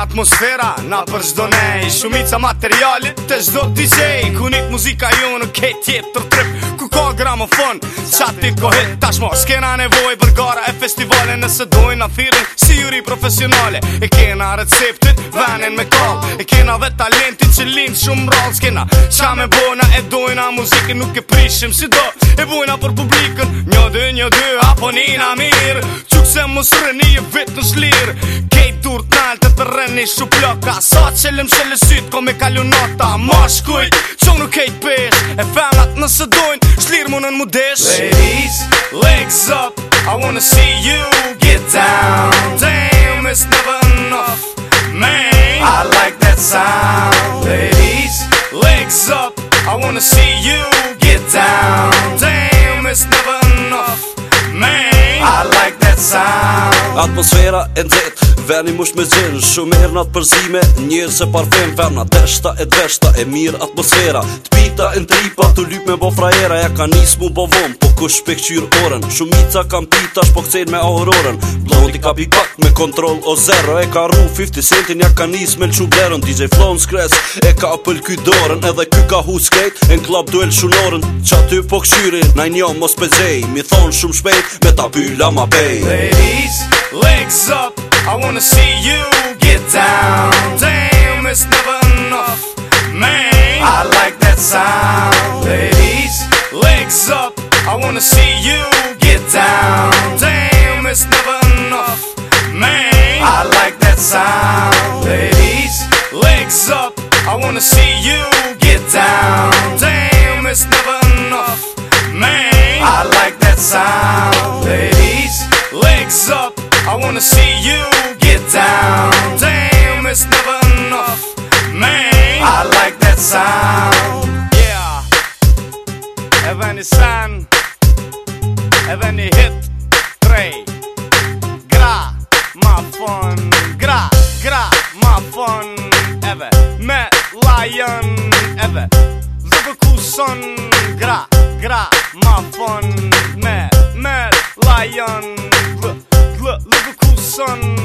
Atmosfera, na prst do nej, šumica materiali, tež do tisej, kunik muzika, juno, ket je to trp. ku ka gramofon Qa ti ko hit, ta Skena nevoj, bërgara e festivale Nëse dojnë në thirin, si juri profesionale E kena receptit, venin me kral E kena dhe talentit që linë shumë rral Skena qa me bojna e dojna Muzikin nuk e prishim si do E bojna për publikën Një dy, një dy, apo nina mirë Se mos rëni e vetë në shlirë Kej tur nalë të të rëni shu ploka Sa që lëmë shëllë sytë ko me kalu nota Ma shkujt, që nuk kejt pesh E femrat nëse dojnë, shlirë munën mu desh Ladies, legs up, I wanna see you get down Damn, it's never enough, man I like that sound Ladies, legs up, I wanna see you get down Atmosfera e nxet Veni mush me gjen Shumë herë në atë përzime Njërë se parfem Femna deshta e deshta E mirë atmosfera T'pita e tripa Të lyp me bo frajera Ja ka nis mu bo vëm Po kush pe orën Shumica kam pita Shpo këcen me aurorën Blondi ka pipak Me kontrol o zero E ka ru 50 centin Ja ka nis me n'quberon DJ Flon skres E ka apël ky dorën Edhe ky ka hu skejt E n'klap duel shunorën Qa ty po këqyrin Na i njo mos pëzej Mi thonë shumë shpejt Me ta ma pej Ladies, Legs up, I wanna see you get down. Damn, it's never enough, man. I like that sound, ladies. Legs up, I wanna see you get down. Damn, it's never enough, man. I like that sound, ladies. Legs up, I wanna see you get down. Damn, it's never enough, man. I like that sound. wanna see you get down. Damn, it's never enough, man. I like that sound. Yeah. Have any sun? Have any hit? Three. Gra, my fun. Gra, gra, my fun. Ever met lion ever. Liverpool sun? gra, gra, my fun. Met, met lion. Son.